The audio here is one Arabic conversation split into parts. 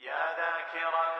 يا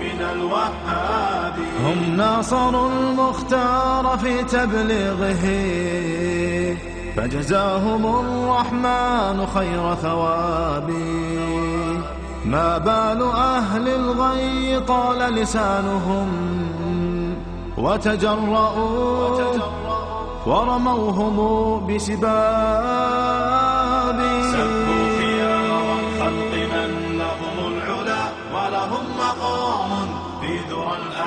من الوهاب. هم ناصروا المختار في تبليغه. فجزاهم الرحمن خير ثواب. ما بال أهل الغي طال لسانهم. وتجرؤوا ورموهم بسباب.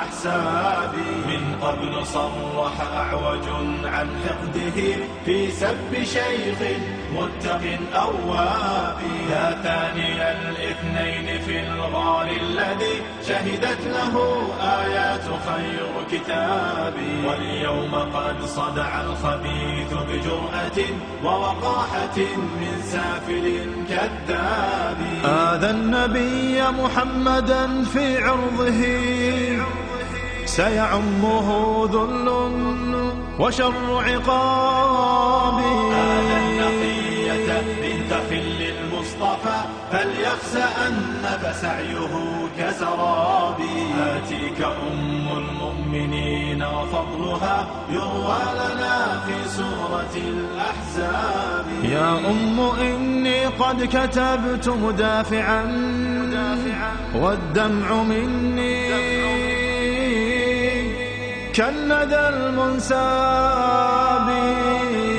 الأحساب من قبل صرح أعوج عن حقده في سب شيخ متق أواب. يا ثاني الاثنين في الغار الذي شهدت له آيات خير كتاب. واليوم قد صدع الخبيث بجرأة ووقاحة من سافل كذاب. آذى النبي محمدا في عرضه. سيعمه ذل وشر عقاب آذى النقية بنت خل المصطفى فليخسأن فسعيه كسراب. آتيك أم المؤمنين وفضلها يروى لنا في سورة الأحزاب. يا أم إني قد كتبت مدافعا والدمع مني. كالندى المنساب.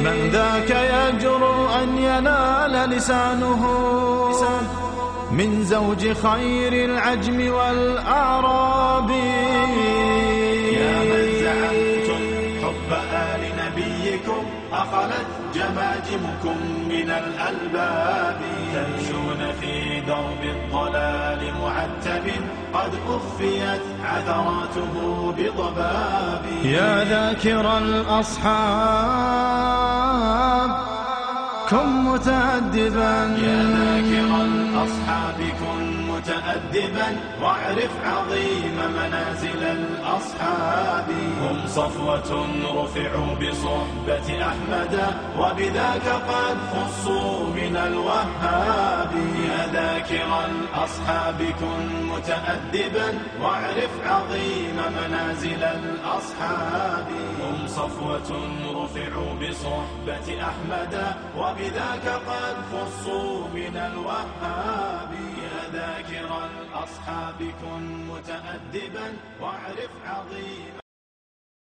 من ذاك يجرؤ أن ينال لسانه؟ من زوج خير العجم والأعراب أخلت جماجمكم من الألباب. تمشون في درب الضلال معتب. قد أخفيت عثراته بضباب. يا ذاكر الأصحاب كن متأدبا. يا ذاكر الأصحاب كن متأدبا. واعرف عظيم منازل الأصحاب. صفوة رفعوا بصحبة أحمد وبذاك قد خصوا من الوهاب يا ذاكر الأصحاب كن متأدبا واعرف عظيم منازل الأصحاب. هم صفوة رفعوا بصحبة أحمد وبذاك قد خصوا من الوهاب يا ذاكر الأصحاب كن متأدبا واعرف عظيم